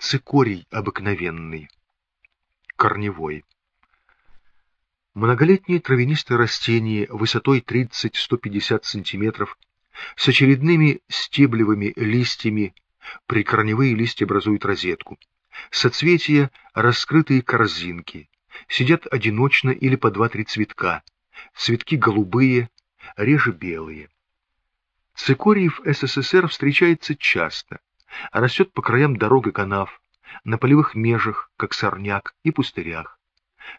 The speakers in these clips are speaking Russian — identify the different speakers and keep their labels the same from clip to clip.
Speaker 1: Цикорий обыкновенный, корневой. Многолетние травянистые растения высотой 30-150 см с очередными стеблевыми листьями, прикорневые листья образуют розетку. Соцветия – раскрытые корзинки, сидят одиночно или по два-три цветка, цветки голубые, реже белые. Цикорий в СССР встречается часто, растет по краям дорог и канав, на полевых межах, как сорняк, и пустырях.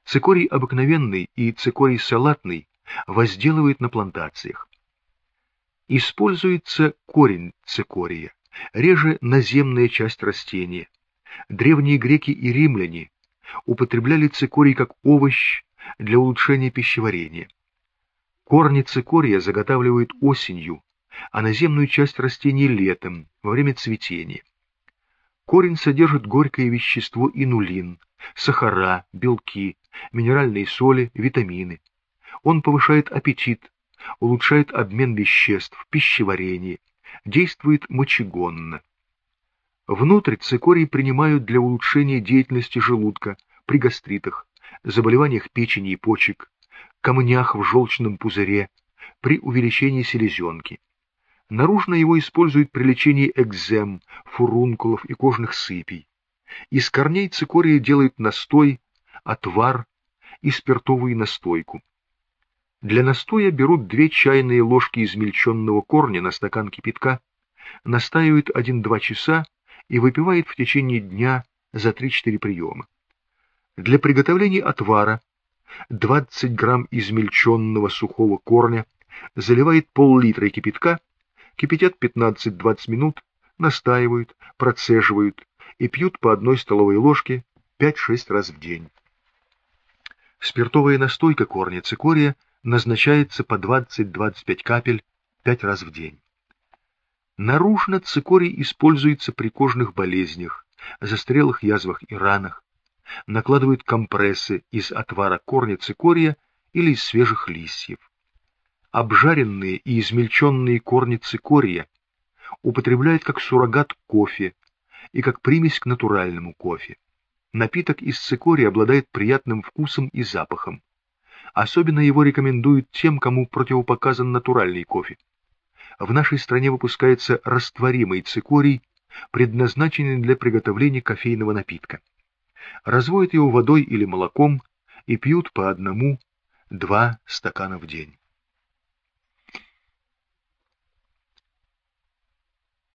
Speaker 1: Цикорий обыкновенный и цикорий салатный возделывают на плантациях. Используется корень цикория, реже наземная часть растения. Древние греки и римляне употребляли цикорий как овощ для улучшения пищеварения. Корни цикория заготавливают осенью, а наземную часть растений летом, во время цветения. Корень содержит горькое вещество инулин, сахара, белки, минеральные соли, витамины. Он повышает аппетит, улучшает обмен веществ, пищеварение, действует мочегонно. Внутрь цикорий принимают для улучшения деятельности желудка при гастритах, заболеваниях печени и почек, камнях в желчном пузыре, при увеличении селезенки. Наружно его используют при лечении экзем, фурункулов и кожных сыпей. Из корней цикория делают настой, отвар и спиртовую настойку. Для настоя берут две чайные ложки измельченного корня на стакан кипятка, настаивают 1-2 часа и выпивают в течение дня за 3-4 приема. Для приготовления отвара 20 грамм измельченного сухого корня заливает пол-литра кипятка кипятят 15-20 минут, настаивают, процеживают и пьют по одной столовой ложке 5-6 раз в день. Спиртовая настойка корня цикория назначается по 20-25 капель 5 раз в день. Наружно цикорий используется при кожных болезнях, застрелых язвах и ранах, накладывают компрессы из отвара корня цикория или из свежих листьев обжаренные и измельченные корни цикория употребляют как суррогат кофе и как примесь к натуральному кофе. Напиток из цикория обладает приятным вкусом и запахом. Особенно его рекомендуют тем, кому противопоказан натуральный кофе. В нашей стране выпускается растворимый цикорий, предназначенный для приготовления кофейного напитка. Разводят его водой или молоком и пьют по одному-два стакана в день.